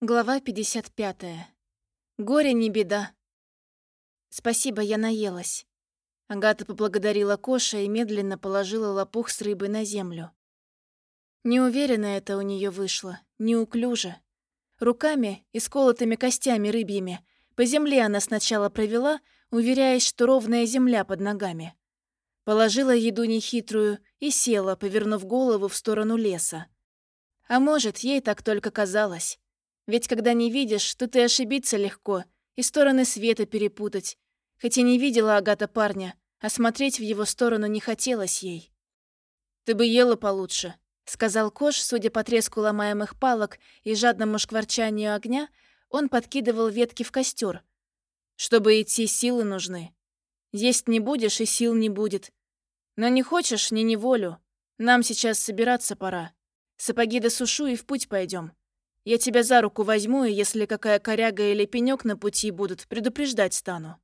Глава 55. Горе не беда. Спасибо, я наелась. Агата поблагодарила Коша и медленно положила лопух с рыбой на землю. Неуверенно это у нее вышло, неуклюже. Руками и сколотыми костями рыбьими по земле она сначала провела, уверяясь, что ровная земля под ногами. Положила еду нехитрую и села, повернув голову в сторону леса. А может, ей так только казалось. Ведь когда не видишь, то ты ошибиться легко и стороны света перепутать. Хотя не видела Агата парня, а смотреть в его сторону не хотелось ей. «Ты бы ела получше», — сказал Кош, судя по треску ломаемых палок и жадному шкварчанию огня, он подкидывал ветки в костер. «Чтобы идти, силы нужны. Есть не будешь, и сил не будет. Но не хочешь, не неволю. Нам сейчас собираться пора. Сапоги досушу и в путь пойдем. Я тебя за руку возьму, и если какая коряга или пенек на пути будут, предупреждать стану».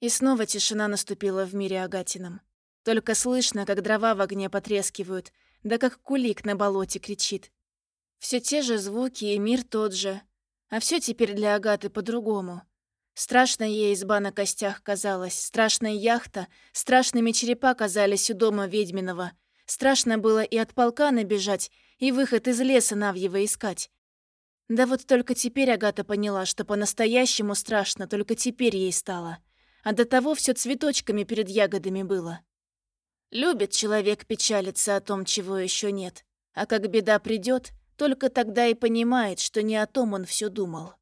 И снова тишина наступила в мире Агатином. Только слышно, как дрова в огне потрескивают, да как кулик на болоте кричит. Все те же звуки, и мир тот же. А все теперь для Агаты по-другому. Страшная ей изба на костях казалась, страшная яхта, страшными черепа казались у дома ведьминого. Страшно было и от полка набежать, и выход из леса Навьева искать. Да вот только теперь Агата поняла, что по-настоящему страшно только теперь ей стало. А до того все цветочками перед ягодами было. Любит человек печалиться о том, чего еще нет. А как беда придет, только тогда и понимает, что не о том он все думал.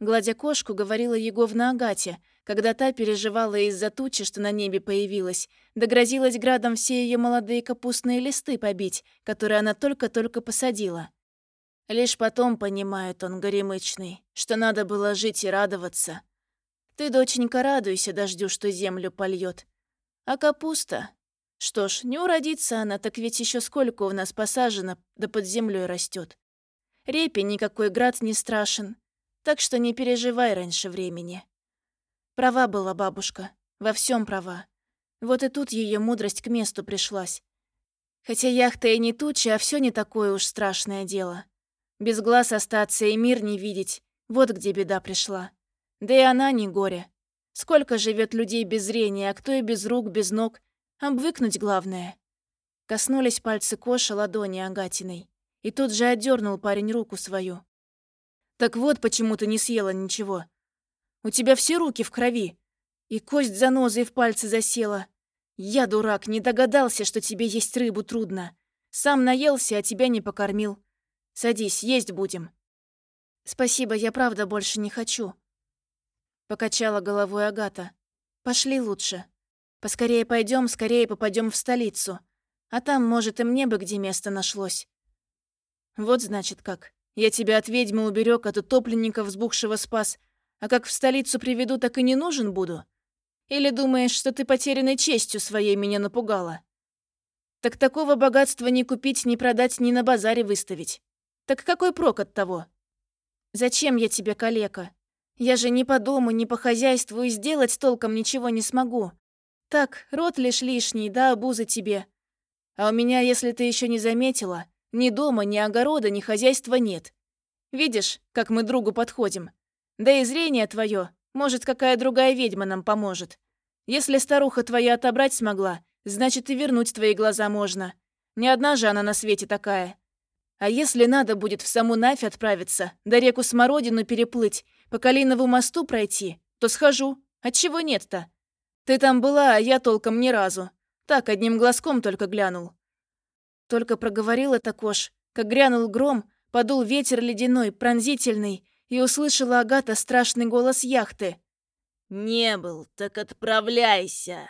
Гладя кошку, говорила Еговна Агате, когда та переживала из-за тучи, что на небе появилась, да грозилась градом все ее молодые капустные листы побить, которые она только-только посадила. Лишь потом понимает он, горемычный, что надо было жить и радоваться. Ты, доченька, радуйся дождю, что землю польет. А капуста? Что ж, не уродится она, так ведь еще сколько у нас посажено, да под землей растет. Репе никакой град не страшен, так что не переживай раньше времени. Права была бабушка, во всем права. Вот и тут ее мудрость к месту пришлась. Хотя яхта и не туча, а все не такое уж страшное дело. Без глаз остаться и мир не видеть. Вот где беда пришла. Да и она не горе. Сколько живет людей без зрения, а кто и без рук, без ног. Обвыкнуть главное. Коснулись пальцы Коша ладони Агатиной. И тут же отдернул парень руку свою. «Так вот почему ты не съела ничего. У тебя все руки в крови. И кость занозой в пальце засела. Я, дурак, не догадался, что тебе есть рыбу трудно. Сам наелся, а тебя не покормил. Садись, есть будем». «Спасибо, я правда больше не хочу». Покачала головой Агата. «Пошли лучше. Поскорее пойдем, скорее попадем в столицу. А там, может, и мне бы где место нашлось». «Вот, значит, как. Я тебя от ведьмы уберег, от утопленника взбухшего спас. А как в столицу приведу, так и не нужен буду? Или думаешь, что ты потерянной честью своей меня напугала? Так такого богатства не купить, не продать, ни на базаре выставить. Так какой прок от того? Зачем я тебе калека? Я же ни по дому, ни по хозяйству и сделать толком ничего не смогу. Так, рот лишь лишний, да обуза тебе. А у меня, если ты еще не заметила, ни дома, ни огорода, ни хозяйства нет. Видишь, как мы другу подходим? Да и зрение твое, может, какая другая ведьма нам поможет. Если старуха твоя отобрать смогла, значит и вернуть твои глаза можно. Не одна же она на свете такая. А если надо будет в саму Навь отправиться, да реку Смородину переплыть, по Калинову мосту пройти, то схожу. Отчего нет-то? Ты там была, а я толком ни разу. Так, одним глазком только глянул. Только проговорил это Кош, как грянул гром, подул ветер ледяной, пронзительный, и услышала Агата страшный голос яхты. «Не был, так отправляйся!»